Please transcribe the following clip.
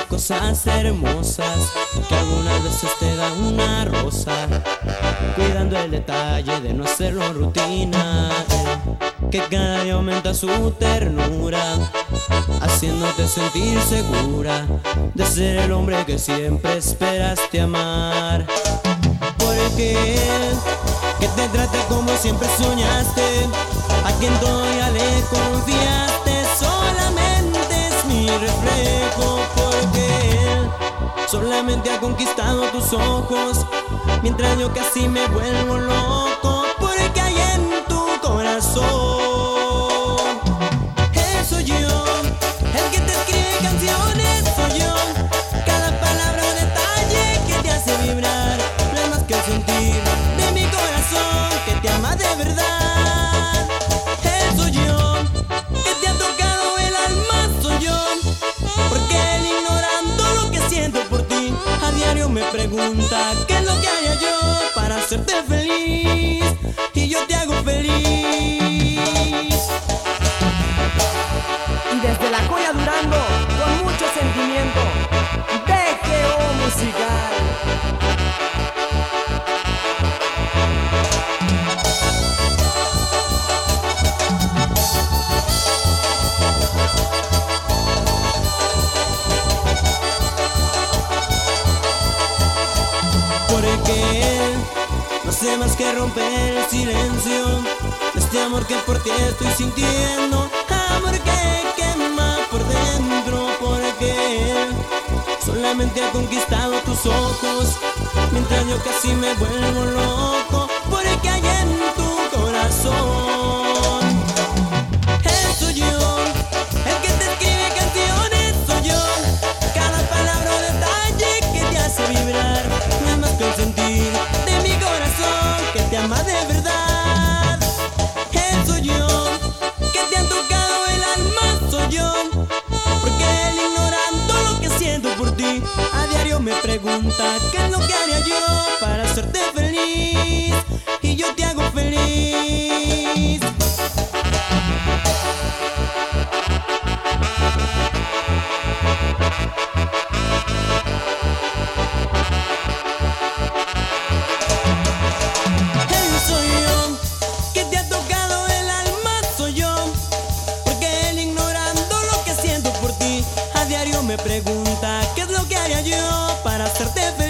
cosas hermosas que algunas veces te da una rosa, cuidando el detalle de no hacerlo rutina, que cada día aumenta su ternura, haciéndote sentir segura de ser el hombre que siempre esperaste amar. Porque él, que te trate como siempre soñaste, a quien todavía le confiaste solamente solamente ha conquistado tus ojos, mientras yo casi me vuelvo loco. Porque hay en tu corazón. Me pregunta qué es lo que haría yo para hacerte feliz. Y yo te hago feliz. No sé más que romper el silencio este amor que por ti estoy sintiendo, amor que quema por dentro. Porque solamente ha conquistado tus ojos, mientras yo casi me vuelvo loco. Porque hay en tu corazón. Él soy yo, el que te escribe canciones soy yo. Cada palabra o detalle que te hace vibrar, a diario me pregunta qué es lo que haría yo para hacerte feliz. Y yo te hago feliz. Soy yo, que te ha tocado el alma soy yo, porque él ignorando lo que siento por ti, a diario me pregunta para hacerte.